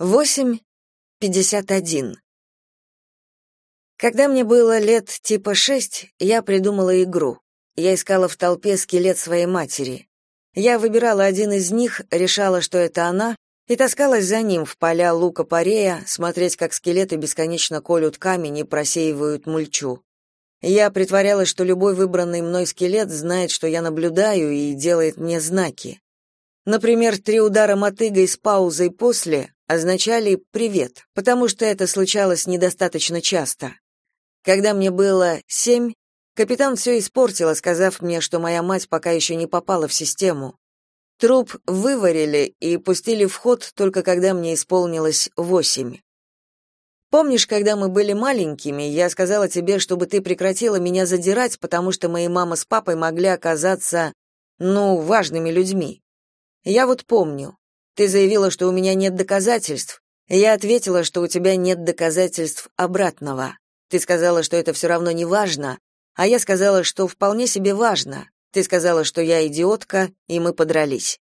8.51 Когда мне было лет типа шесть, я придумала игру. Я искала в толпе скелет своей матери. Я выбирала один из них, решала, что это она, и таскалась за ним в поля лука-порея, смотреть, как скелеты бесконечно колют камень и просеивают мульчу. Я притворялась, что любой выбранный мной скелет знает, что я наблюдаю и делает мне знаки. Например, три удара мотыгой с паузой после означали «привет», потому что это случалось недостаточно часто. Когда мне было семь, капитан все испортила, сказав мне, что моя мать пока еще не попала в систему. Труп выварили и пустили в ход только когда мне исполнилось восемь. Помнишь, когда мы были маленькими, я сказала тебе, чтобы ты прекратила меня задирать, потому что мои мама с папой могли оказаться, ну, важными людьми. Я вот помню. Ты заявила, что у меня нет доказательств. Я ответила, что у тебя нет доказательств обратного. Ты сказала, что это все равно не важно, а я сказала, что вполне себе важно. Ты сказала, что я идиотка, и мы подрались.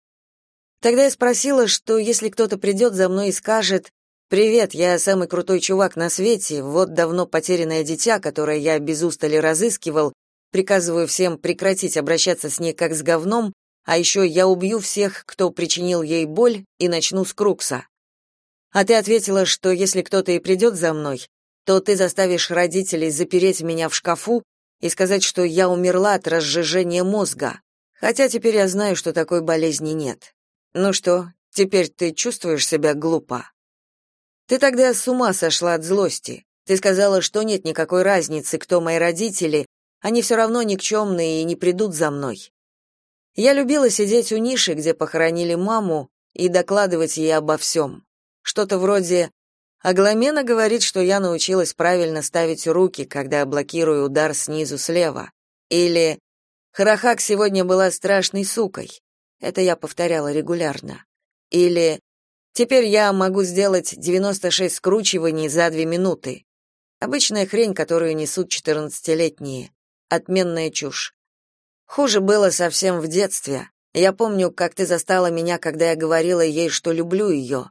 Тогда я спросила, что если кто-то придет за мной и скажет: "Привет, я самый крутой чувак на свете, вот давно потерянное дитя, которое я без устали разыскивал, приказываю всем прекратить обращаться с ней как с говном, а еще я убью всех, кто причинил ей боль, и начну с Крукса. А ты ответила, что если кто-то и придет за мной, то ты заставишь родителей запереть меня в шкафу и сказать, что я умерла от разжижения мозга. Хотя теперь я знаю, что такой болезни нет. Ну что, теперь ты чувствуешь себя глупо? Ты тогда с ума сошла от злости. Ты сказала, что нет никакой разницы, кто мои родители, они все равно никчемные и не придут за мной. Я любила сидеть у ниши, где похоронили маму, и докладывать ей обо всем. Что-то вроде Агламена говорит, что я научилась правильно ставить руки, когда блокирую удар снизу слева. Или Харахак сегодня была страшной сукой. Это я повторяла регулярно. Или Теперь я могу сделать 96 скручиваний за две минуты. Обычная хрень, которую несут четырнадцатилетние. Отменная чушь. Хуже было совсем в детстве. Я помню, как ты застала меня, когда я говорила ей, что люблю ее.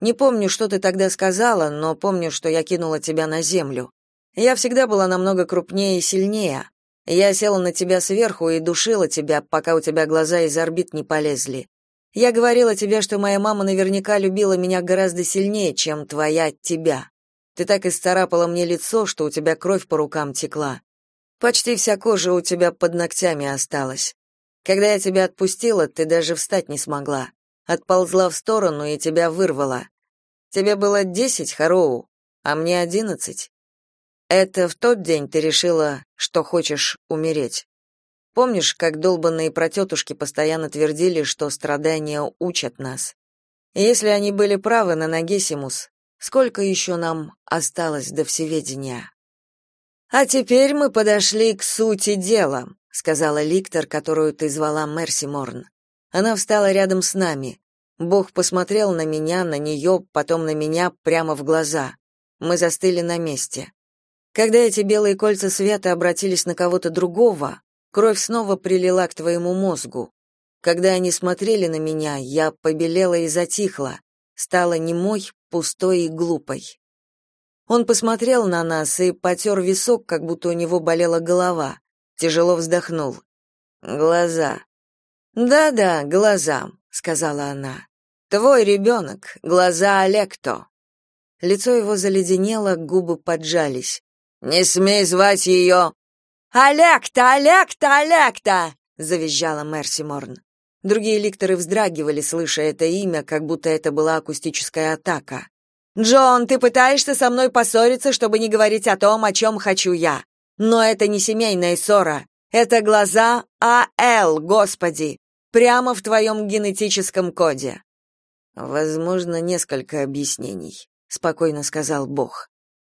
Не помню, что ты тогда сказала, но помню, что я кинула тебя на землю. Я всегда была намного крупнее и сильнее. Я села на тебя сверху и душила тебя, пока у тебя глаза из орбит не полезли. Я говорила тебе, что моя мама наверняка любила меня гораздо сильнее, чем твоя тебя. Ты так исцарапала мне лицо, что у тебя кровь по рукам текла. Почти вся кожа у тебя под ногтями осталась. Когда я тебя отпустила, ты даже встать не смогла. Отползла в сторону и тебя вырвала. Тебе было десять, Хароу, а мне одиннадцать. Это в тот день ты решила, что хочешь умереть. Помнишь, как долбанные протетушки постоянно твердили, что страдания учат нас? Если они были правы на Нагесимус, сколько еще нам осталось до всеведения? А теперь мы подошли к сути дела, сказала Ликтор, которую ты звала Мерси Морн. Она встала рядом с нами. Бог посмотрел на меня, на нее, потом на меня прямо в глаза. Мы застыли на месте. Когда эти белые кольца света обратились на кого-то другого, кровь снова прилила к твоему мозгу. Когда они смотрели на меня, я побелела и затихла, стала немой, пустой и глупой. Он посмотрел на нас и потер висок, как будто у него болела голова. Тяжело вздохнул. Глаза. Да-да, глаза, сказала она. Твой ребенок, глаза Олекто. Лицо его заледенело, губы поджались. Не смей звать ее!» «Олекта, Олекта, Олекта!» — завизжала Мерси Морн. Другие ликторы вздрагивали, слыша это имя, как будто это была акустическая атака. Джон, ты пытаешься со мной поссориться, чтобы не говорить о том, о чем хочу я. Но это не семейная ссора. Это глаза АЛ, Господи, прямо в твоем генетическом коде. Возможно, несколько объяснений, спокойно сказал Бог.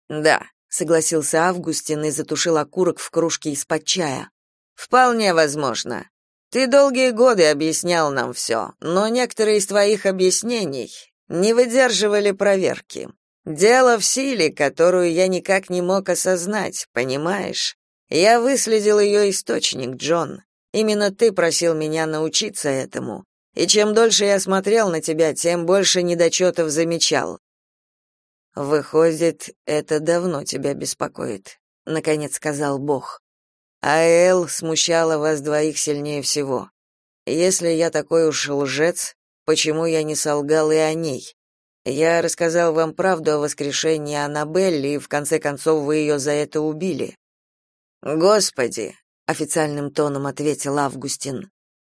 Да, согласился Августин и затушил окурок в кружке из-под чая. Вполне возможно. Ты долгие годы объяснял нам все, но некоторые из твоих объяснений не выдерживали проверки. Дело в силе, которую я никак не мог осознать, понимаешь? Я выследил ее источник, Джон. Именно ты просил меня научиться этому. И чем дольше я смотрел на тебя, тем больше недочетов замечал. Выходит, это давно тебя беспокоит, наконец сказал Бог. А Эл смущала вас двоих сильнее всего. Если я такой уж лжец, почему я не солгал и о ней? Я рассказал вам правду о воскрешении Аннабель, и в конце концов вы ее за это убили. Господи, официальным тоном ответил Августин.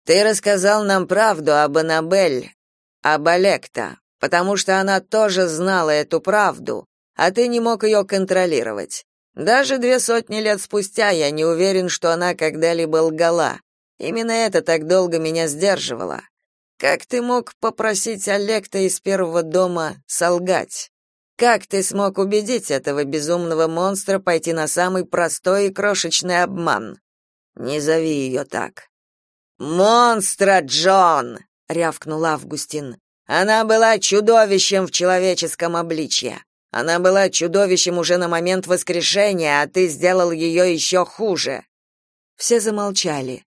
Ты рассказал нам правду об Аннабель, об Олекта, потому что она тоже знала эту правду, а ты не мог ее контролировать. Даже две сотни лет спустя я не уверен, что она когда-либо лгала. Именно это так долго меня сдерживало. Как ты мог попросить Олекта из первого дома солгать? Как ты смог убедить этого безумного монстра пойти на самый простой и крошечный обман? Не зови ее так. Монстра, Джон, рявкнул Августин. Она была чудовищем в человеческом обличье. Она была чудовищем уже на момент воскрешения, а ты сделал ее еще хуже. Все замолчали.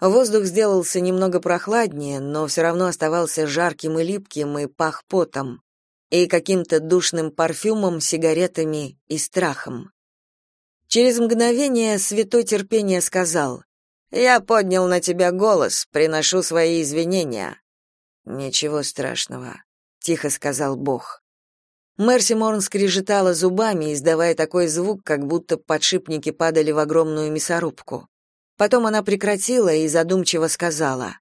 Воздух сделался немного прохладнее, но все равно оставался жарким и липким и пах потом и каким-то душным парфюмом, сигаретами и страхом. Через мгновение святой терпение сказал: "Я поднял на тебя голос, приношу свои извинения. Ничего страшного, тихо сказал Бог. Мерси Морн скрежетала зубами, издавая такой звук, как будто подшипники падали в огромную мясорубку. Потом она прекратила и задумчиво сказала: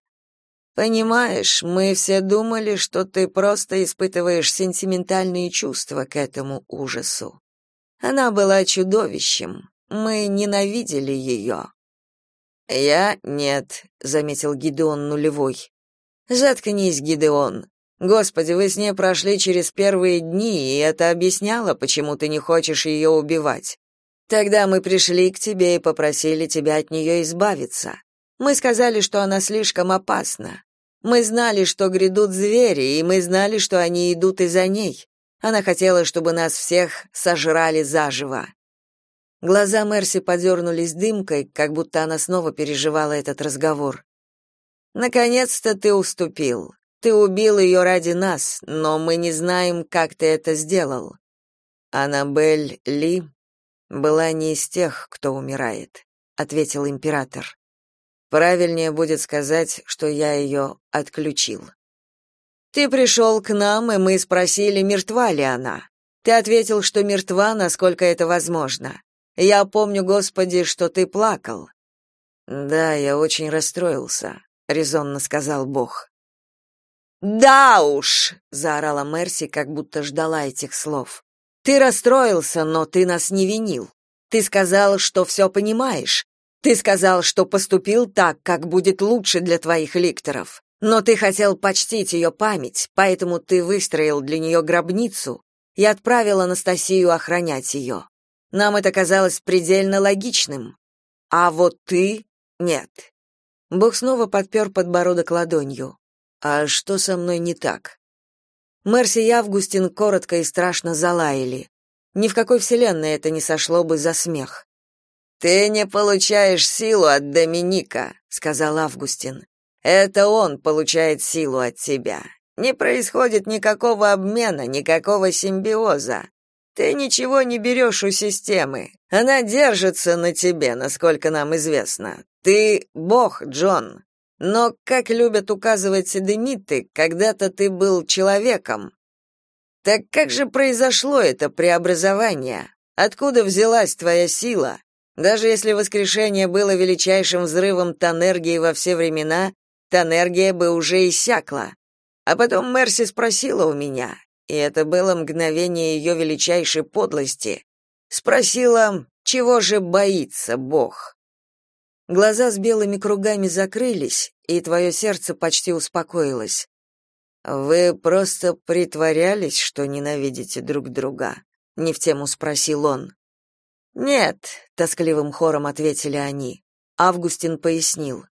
Понимаешь, мы все думали, что ты просто испытываешь сентиментальные чувства к этому ужасу. Она была чудовищем. Мы ненавидели ее». Я нет, заметил Гидеон нулевой. Заткнись, Гидеон. Господи, вы с ней прошли через первые дни, и это объясняло, почему ты не хочешь ее убивать. Тогда мы пришли к тебе и попросили тебя от нее избавиться. Мы сказали, что она слишком опасна. Мы знали, что грядут звери, и мы знали, что они идут из-за ней. Она хотела, чтобы нас всех сожрали заживо. Глаза Мерси подернулись дымкой, как будто она снова переживала этот разговор. Наконец-то ты уступил. Ты убил ее ради нас, но мы не знаем, как ты это сделал. Аннабель Ли была не из тех, кто умирает, ответил император. Правильнее будет сказать, что я ее отключил. Ты пришел к нам, и мы спросили, мертва ли она. Ты ответил, что мертва, насколько это возможно. Я помню, Господи, что ты плакал. Да, я очень расстроился резонно сказал Бог. Да уж, заорала Мерси, как будто ждала этих слов. Ты расстроился, но ты нас не винил. Ты сказал, что все понимаешь. Ты сказал, что поступил так, как будет лучше для твоих ликторов. Но ты хотел почтить ее память, поэтому ты выстроил для нее гробницу и отправил Анастасию охранять ее. Нам это казалось предельно логичным. А вот ты нет. Бог снова подпер подбородок ладонью. А что со мной не так? Мерси и Августин коротко и страшно залаяли. Ни в какой вселенной это не сошло бы за смех. Ты не получаешь силу от Доминика, сказал Августин. Это он получает силу от тебя. Не происходит никакого обмена, никакого симбиоза. Ты ничего не берешь у системы. Она держится на тебе, насколько нам известно. Ты бог, Джон. Но, как любят указывать седемиты, когда-то ты был человеком. Так как же произошло это преобразование? Откуда взялась твоя сила? Даже если воскрешение было величайшим взрывом тонергии во все времена, тонергия бы уже иссякла. А потом Мерси спросила у меня, и это было мгновение ее величайшей подлости. Спросила, чего же боится Бог? Глаза с белыми кругами закрылись, и твое сердце почти успокоилось. Вы просто притворялись, что ненавидите друг друга, не в тему спросил он. Нет, тоскливым хором ответили они. Августин пояснил: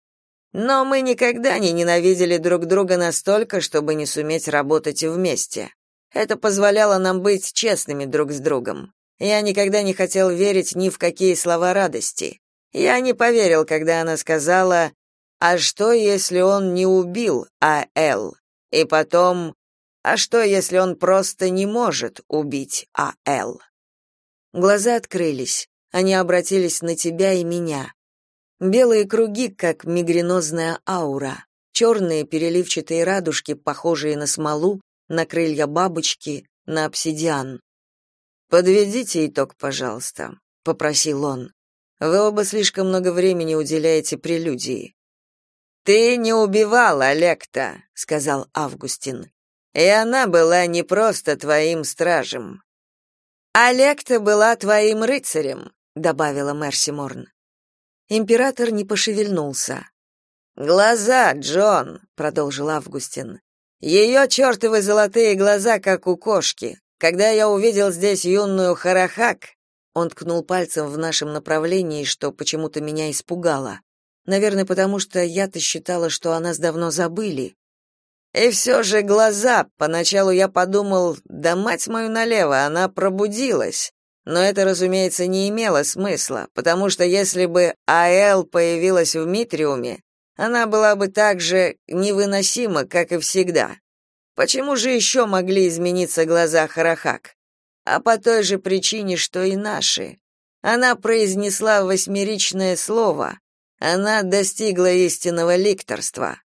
но мы никогда не ненавидели друг друга настолько, чтобы не суметь работать вместе. Это позволяло нам быть честными друг с другом. Я никогда не хотел верить ни в какие слова радости. Я не поверил, когда она сказала: "А что, если он не убил А.Л.?" И потом: А что, если он просто не может убить А.Л.? Глаза открылись. Они обратились на тебя и меня. Белые круги, как мигренозная аура. Черные переливчатые радужки, похожие на смолу, на крылья бабочки, на обсидиан. «Подведите итог, пожалуйста», — попросил он. «Вы оба слишком много времени уделяете прелюдии». «Ты не убивал Олекта», — сказал Августин. «И она была не просто твоим стражем». «Олекта была твоим рыцарем», — добавила Мерси Морн. Император не пошевельнулся. «Глаза, Джон», — продолжил Августин. «Ее чертовы золотые глаза, как у кошки. Когда я увидел здесь юную Харахак, он ткнул пальцем в нашем направлении, что почему-то меня испугало. Наверное, потому что я-то считала, что о нас давно забыли. И все же глаза, поначалу я подумал, да мать мою налево, она пробудилась. Но это, разумеется, не имело смысла, потому что если бы А.Л. появилась в Митриуме, она была бы так же невыносима, как и всегда. Почему же еще могли измениться глаза Харахак? А по той же причине, что и наши. Она произнесла восьмеричное слово. Она достигла истинного ликторства.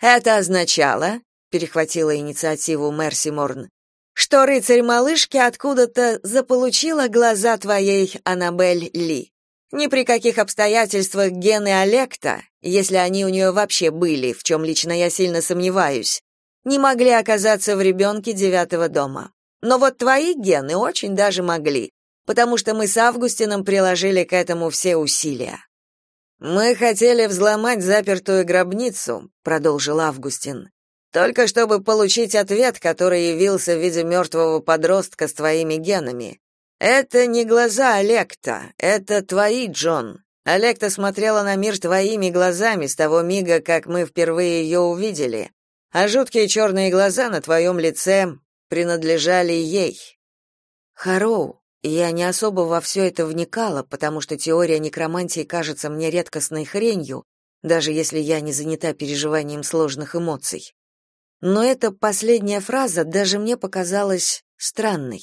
Это означало, перехватила инициативу Мерси Морн, что рыцарь малышки откуда-то заполучила глаза твоей Анабель Ли. Ни при каких обстоятельствах гены Олекта, если они у нее вообще были, в чем лично я сильно сомневаюсь, не могли оказаться в ребенке девятого дома. Но вот твои гены очень даже могли, потому что мы с Августином приложили к этому все усилия. Мы хотели взломать запертую гробницу, продолжил Августин. Только чтобы получить ответ, который явился в виде мертвого подростка с твоими генами. Это не глаза Олекта, это твои, Джон. Олекта смотрела на мир твоими глазами с того мига, как мы впервые ее увидели а жуткие черные глаза на твоем лице принадлежали ей. Хароу, я не особо во все это вникала, потому что теория некромантии кажется мне редкостной хренью, даже если я не занята переживанием сложных эмоций. Но эта последняя фраза даже мне показалась странной.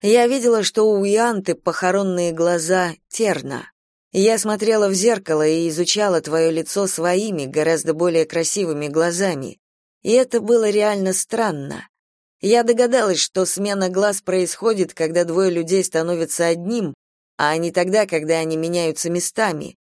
Я видела, что у Ианты похоронные глаза терна. Я смотрела в зеркало и изучала твое лицо своими, гораздо более красивыми глазами. И это было реально странно. Я догадалась, что смена глаз происходит, когда двое людей становятся одним, а не тогда, когда они меняются местами.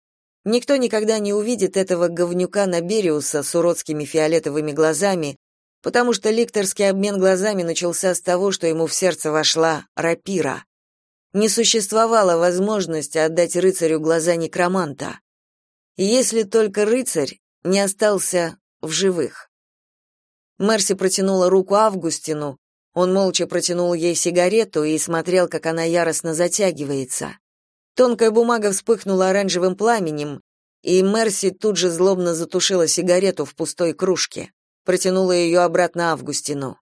Никто никогда не увидит этого говнюка Набериуса с уродскими фиолетовыми глазами, потому что ликторский обмен глазами начался с того, что ему в сердце вошла рапира. Не существовало возможности отдать рыцарю глаза некроманта. Если только рыцарь не остался в живых. Мерси протянула руку Августину. Он молча протянул ей сигарету и смотрел, как она яростно затягивается. Тонкая бумага вспыхнула оранжевым пламенем, и Мерси тут же злобно затушила сигарету в пустой кружке, протянула ее обратно Августину.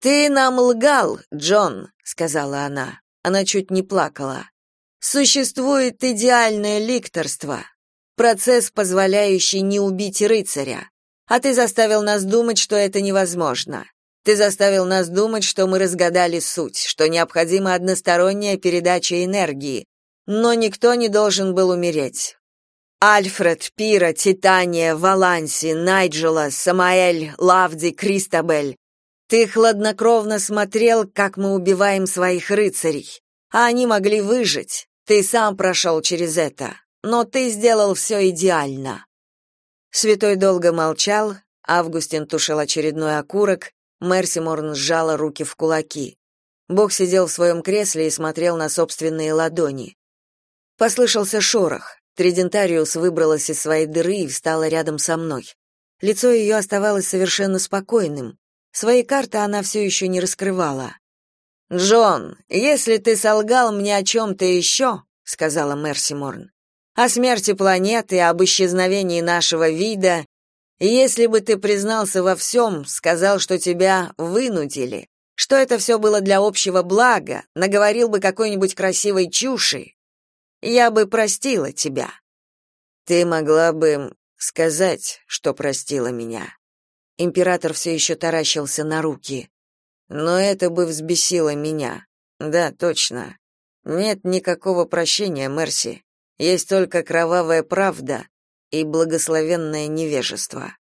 «Ты нам лгал, Джон», — сказала она. Она чуть не плакала. «Существует идеальное ликторство, процесс, позволяющий не убить рыцаря. А ты заставил нас думать, что это невозможно. Ты заставил нас думать, что мы разгадали суть, что необходима односторонняя передача энергии. Но никто не должен был умереть. Альфред, Пира, Титания, Валанси, Найджела, Самаэль, Лавди, Кристабель. Ты хладнокровно смотрел, как мы убиваем своих рыцарей. А они могли выжить. Ты сам прошел через это. Но ты сделал все идеально. Святой долго молчал, Августин тушил очередной окурок, Мерси Морн сжала руки в кулаки. Бог сидел в своем кресле и смотрел на собственные ладони. Послышался шорох. Тридентариус выбралась из своей дыры и встала рядом со мной. Лицо ее оставалось совершенно спокойным. Свои карты она все еще не раскрывала. «Джон, если ты солгал мне о чем-то еще», — сказала Мерси Морн, о смерти планеты, об исчезновении нашего вида. Если бы ты признался во всем, сказал, что тебя вынудили, что это все было для общего блага, наговорил бы какой-нибудь красивой чуши, я бы простила тебя. Ты могла бы сказать, что простила меня. Император все еще таращился на руки. Но это бы взбесило меня. Да, точно. Нет никакого прощения, Мерси. Есть только кровавая правда и благословенное невежество.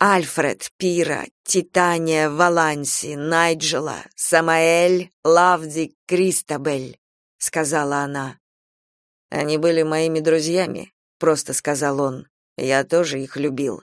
Альфред, Пира, Титания, Валанси, Найджела, Самаэль, Лавди, Кристабель, сказала она. Они были моими друзьями, просто сказал он. Я тоже их любил.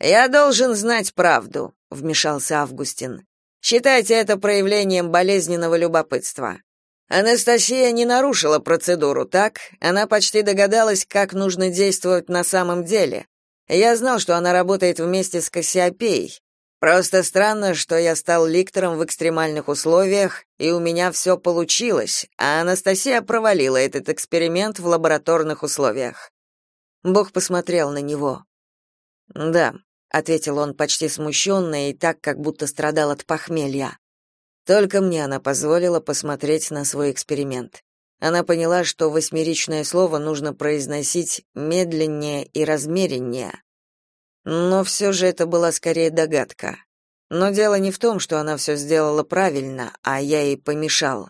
Я должен знать правду, вмешался Августин. Считайте это проявлением болезненного любопытства. Анастасия не нарушила процедуру, так? Она почти догадалась, как нужно действовать на самом деле. Я знал, что она работает вместе с Кассиопеей. Просто странно, что я стал ликтором в экстремальных условиях, и у меня все получилось, а Анастасия провалила этот эксперимент в лабораторных условиях. Бог посмотрел на него. "Да", ответил он почти смущенно и так, как будто страдал от похмелья. Только мне она позволила посмотреть на свой эксперимент. Она поняла, что восьмеричное слово нужно произносить медленнее и размереннее. Но все же это была скорее догадка. Но дело не в том, что она все сделала правильно, а я ей помешал.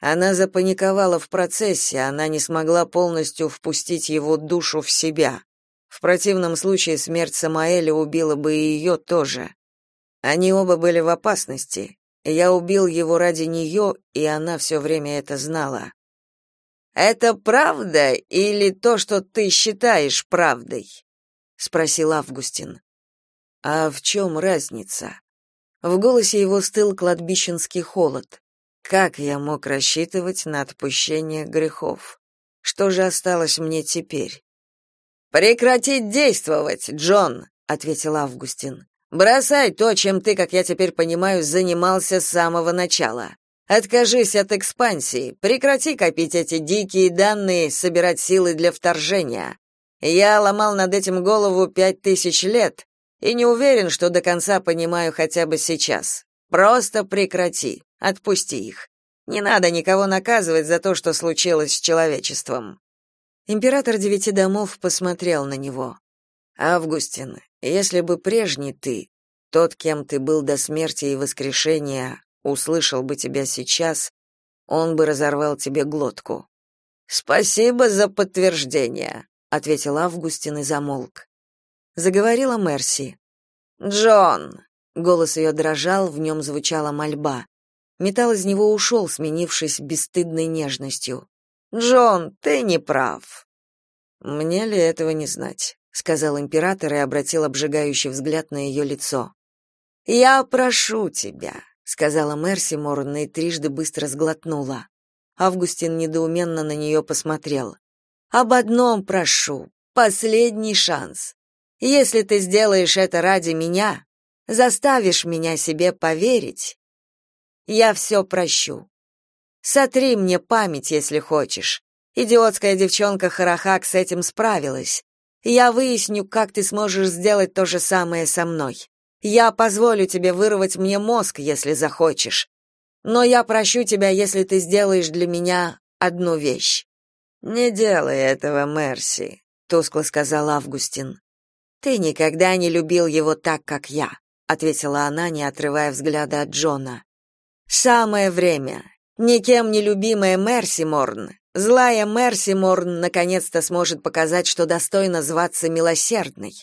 Она запаниковала в процессе, она не смогла полностью впустить его душу в себя. В противном случае смерть Самаэля убила бы и ее тоже. Они оба были в опасности, я убил его ради нее, и она все время это знала. Это правда или то, что ты считаешь правдой? спросил Августин. А в чем разница? В голосе его стыл кладбищенский холод. Как я мог рассчитывать на отпущение грехов? Что же осталось мне теперь? Прекратить действовать, Джон, ответил Августин. Бросай то, чем ты, как я теперь понимаю, занимался с самого начала. Откажись от экспансии, прекрати копить эти дикие данные, собирать силы для вторжения. Я ломал над этим голову пять тысяч лет и не уверен, что до конца понимаю хотя бы сейчас. Просто прекрати, отпусти их. Не надо никого наказывать за то, что случилось с человечеством. Император девяти домов посмотрел на него. Августин, если бы прежний ты, тот, кем ты был до смерти и воскрешения, услышал бы тебя сейчас, он бы разорвал тебе глотку. Спасибо за подтверждение, ответил Августин и замолк. Заговорила Мерси. Джон, голос ее дрожал, в нем звучала мольба. Металл из него ушел, сменившись бесстыдной нежностью. Джон, ты не прав. Мне ли этого не знать? Сказал император и обратил обжигающий взгляд на ее лицо. Я прошу тебя, сказала Мерси Морн и трижды быстро сглотнула. Августин недоуменно на нее посмотрел. Об одном прошу, последний шанс. Если ты сделаешь это ради меня, заставишь меня себе поверить, я все прощу. Сотри мне память, если хочешь. Идиотская девчонка Харахак с этим справилась. Я выясню, как ты сможешь сделать то же самое со мной. Я позволю тебе вырвать мне мозг, если захочешь. Но я прощу тебя, если ты сделаешь для меня одну вещь. Не делай этого, Мерси, тускло сказал Августин. Ты никогда не любил его так, как я, ответила она, не отрывая взгляда от Джона. Самое время. Никем не любимая Мерси Морн Злая Мерси Морн наконец-то сможет показать, что достойна зваться милосердной.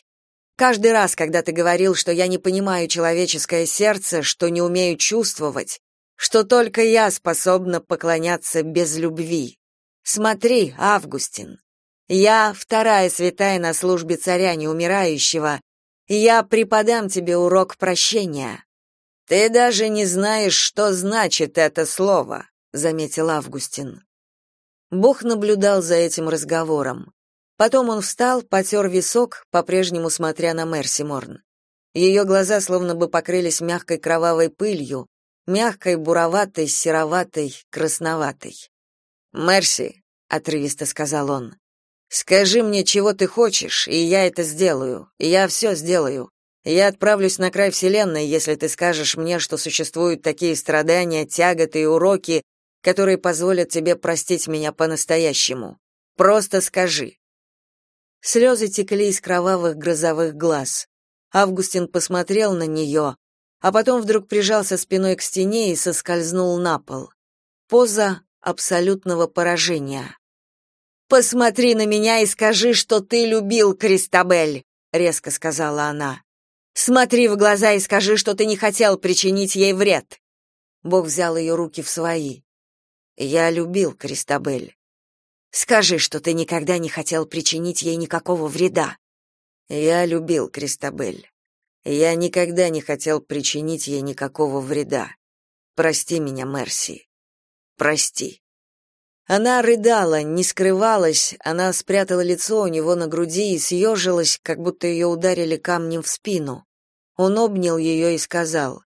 Каждый раз, когда ты говорил, что я не понимаю человеческое сердце, что не умею чувствовать, что только я способна поклоняться без любви. Смотри, Августин, я вторая святая на службе царя неумирающего, я преподам тебе урок прощения. Ты даже не знаешь, что значит это слово, заметил Августин. Бог наблюдал за этим разговором. Потом он встал, потер висок, по-прежнему смотря на Мерси Морн. Ее глаза словно бы покрылись мягкой кровавой пылью, мягкой, буроватой, сероватой, красноватой. «Мерси», — отрывисто сказал он, — «скажи мне, чего ты хочешь, и я это сделаю. Я все сделаю. Я отправлюсь на край Вселенной, если ты скажешь мне, что существуют такие страдания, тяготы и уроки, которые позволят тебе простить меня по-настоящему. Просто скажи. Слезы текли из кровавых грозовых глаз. Августин посмотрел на нее, а потом вдруг прижался спиной к стене и соскользнул на пол. Поза абсолютного поражения. «Посмотри на меня и скажи, что ты любил Кристабель», — резко сказала она. «Смотри в глаза и скажи, что ты не хотел причинить ей вред». Бог взял ее руки в свои. «Я любил Кристабель. Скажи, что ты никогда не хотел причинить ей никакого вреда». «Я любил Кристабель. Я никогда не хотел причинить ей никакого вреда. Прости меня, Мерси. Прости». Она рыдала, не скрывалась, она спрятала лицо у него на груди и съежилась, как будто ее ударили камнем в спину. Он обнял ее и сказал,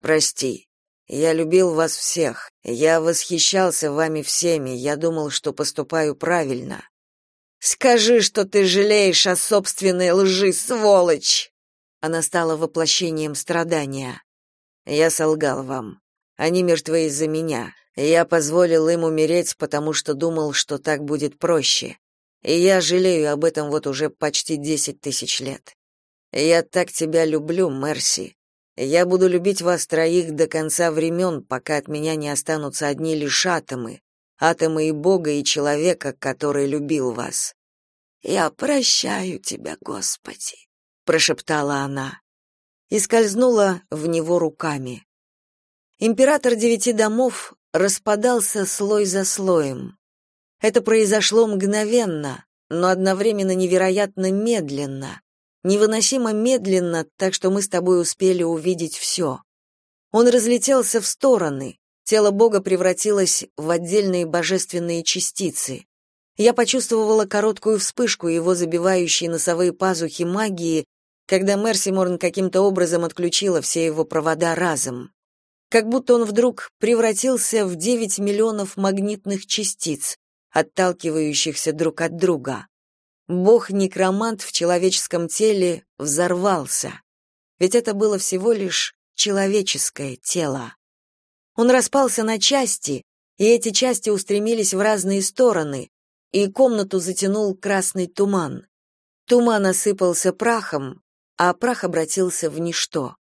«Прости, я любил вас всех, я восхищался вами всеми, я думал, что поступаю правильно». «Скажи, что ты жалеешь о собственной лжи, сволочь!» Она стала воплощением страдания. «Я солгал вам. Они мертвы из-за меня. Я позволил им умереть, потому что думал, что так будет проще. И я жалею об этом вот уже почти десять тысяч лет. Я так тебя люблю, Мерси. Я буду любить вас троих до конца времен, пока от меня не останутся одни лишь атомы, атомы и Бога, и человека, который любил вас. Я прощаю тебя, Господи, прошептала она и скользнула в него руками. Император девяти домов распадался слой за слоем. Это произошло мгновенно, но одновременно невероятно медленно, невыносимо медленно, так что мы с тобой успели увидеть все. Он разлетелся в стороны, тело Бога превратилось в отдельные божественные частицы. Я почувствовала короткую вспышку его забивающей носовые пазухи магии, когда Мерсиморн каким-то образом отключила все его провода разом как будто он вдруг превратился в 9 миллионов магнитных частиц, отталкивающихся друг от друга. Бог-некромант в человеческом теле взорвался. Ведь это было всего лишь человеческое тело. Он распался на части, и эти части устремились в разные стороны, и комнату затянул красный туман. Туман осыпался прахом, а прах обратился в ничто.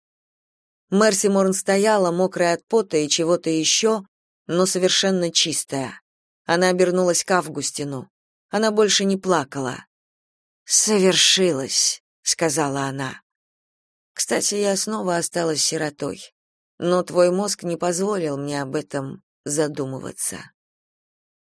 Мерси Морн стояла, мокрая от пота и чего-то еще, но совершенно чистая. Она обернулась к Августину. Она больше не плакала. «Совершилось», — сказала она. «Кстати, я снова осталась сиротой, но твой мозг не позволил мне об этом задумываться».